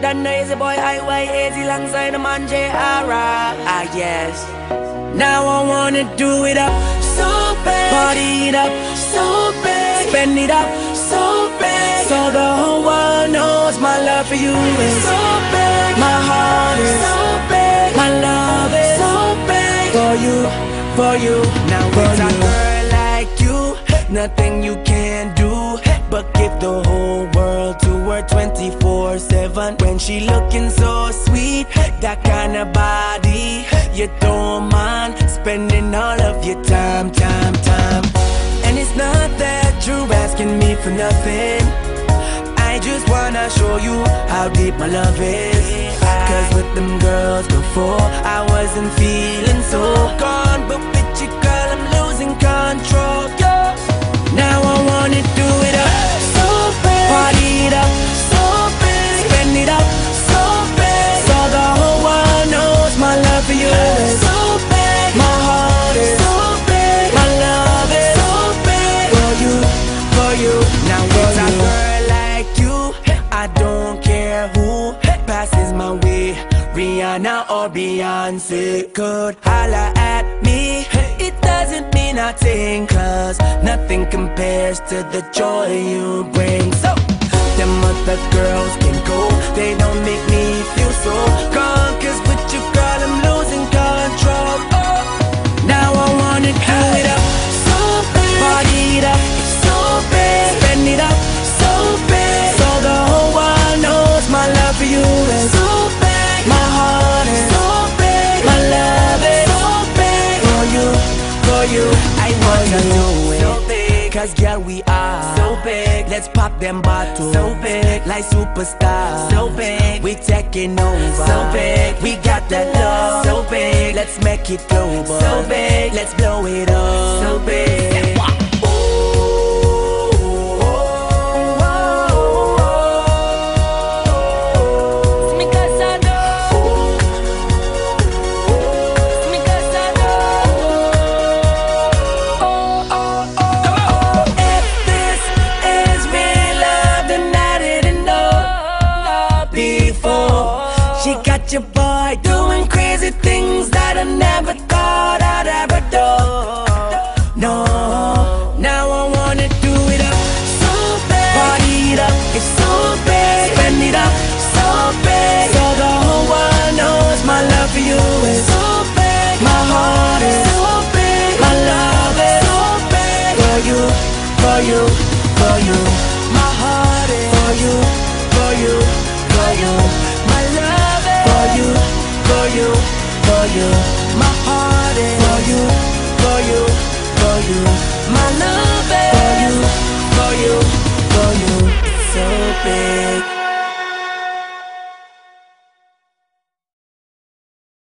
than the boy IYAZ alongside the man JR. Ah, yes. Now I wanna do it up. So bad, party it up. So bad, spend it up. So bad, so the whole world knows my love for you is so bad, my heart is so bad, my love is so bad for you, for you. Now for you. Nothing you can do but give the whole world to her 24/7 when she looking so sweet, that kind of body you don't mind spending all of your time, time, time. And it's not that you're asking me for nothing. I just wanna show you how deep my love is. Cause with them girls before, I wasn't feeling so gone. Rihanna or Beyonce could holla at me. It doesn't mean nothing, cause nothing compares to the joy you bring. So, them other girls can go, they don't make me feel so gone. Cause Cause girl we are. So big. Let's pop them bottles. So big. Like superstars. So big. We taking over. So big. We got that love. So big. Let's make it global. So big. Let's blow it up. So big you, for you, for you. My heart is for you, for you, for you. My love is for you, for you, for you.